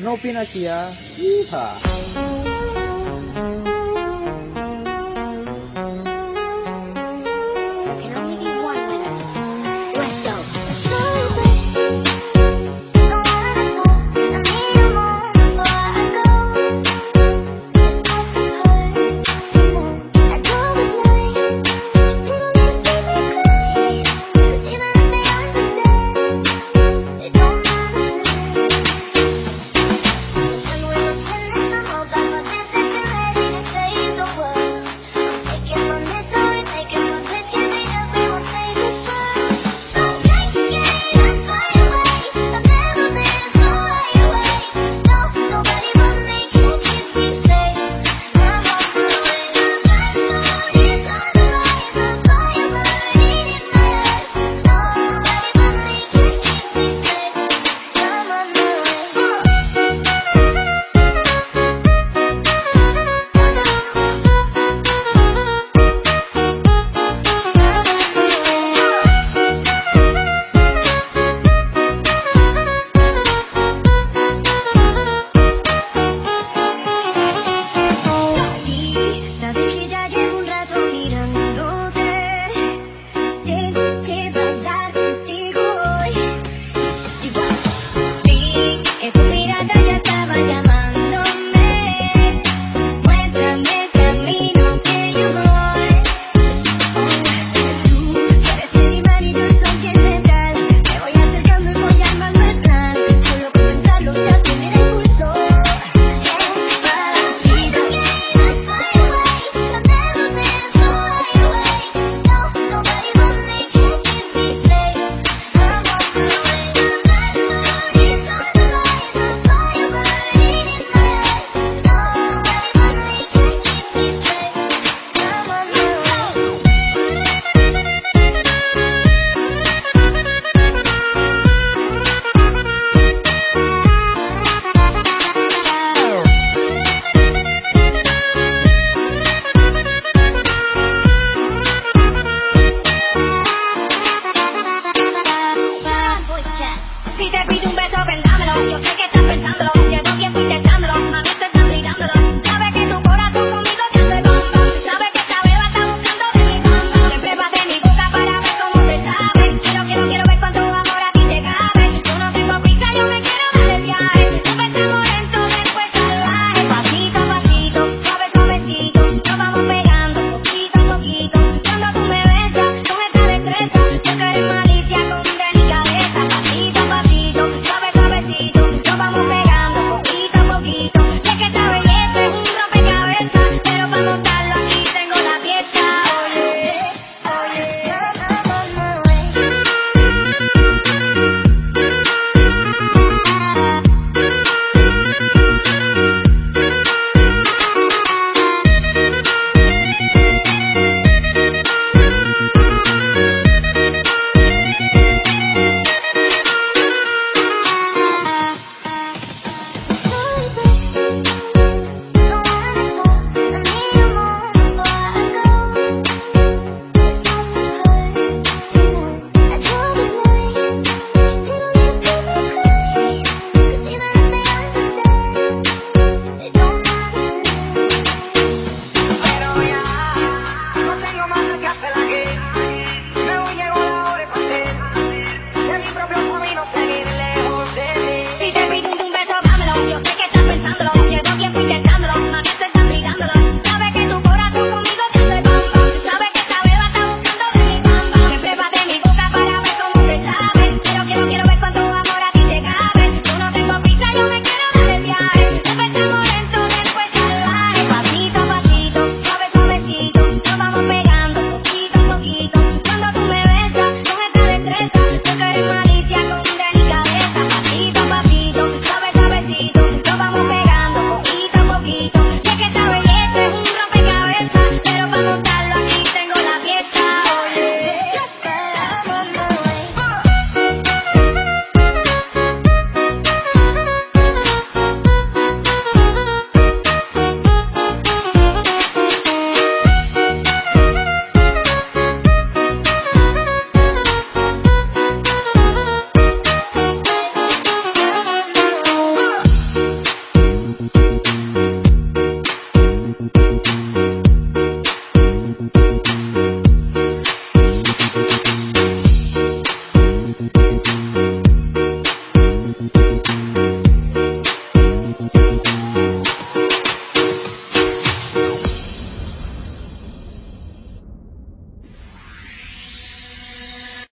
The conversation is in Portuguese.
Não opina aqui, ah.